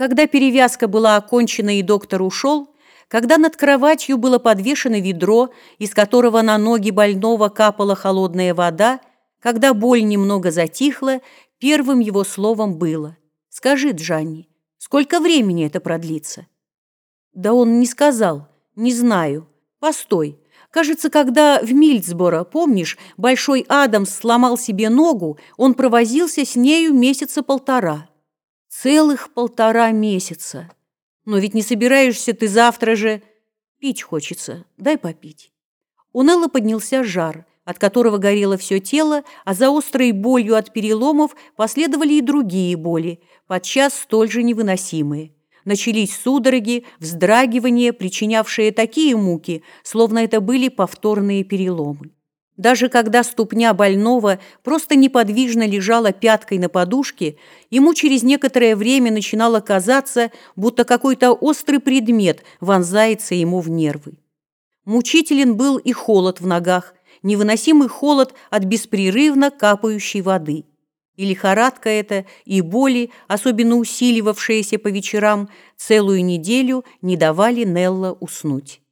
Когда перевязка была окончена и доктор ушел, когда над кроватью было подвешено ведро, из которого на ноги больного капала холодная вода, когда боль немного затихла, первым его словом было «Скажи, Джанни, сколько времени это продлится?» Да он не сказал, не знаю. Постой. Кажется, когда в Мильцборо, помнишь, Большой Адамс сломал себе ногу, он провозился с нею месяца полтора. Целых полтора месяца. Но ведь не собираешься ты завтра же... Пить хочется, дай попить. У Нелла поднялся жар, от которого горело все тело, а за острой болью от переломов последовали и другие боли, подчас столь же невыносимые. Начались судороги, вздрагивания, причинявшие такие муки, словно это были повторные переломы. Даже когда ступня больного просто неподвижно лежала пяткой на подушке, ему через некоторое время начинало казаться, будто какой-то острый предмет вонзается ему в нервы. Мучителен был и холод в ногах, невыносимый холод от беспрерывно капающей воды. И лихорадка эта, и боли, особенно усиливавшиеся по вечерам, целую неделю не давали Нелла уснуть.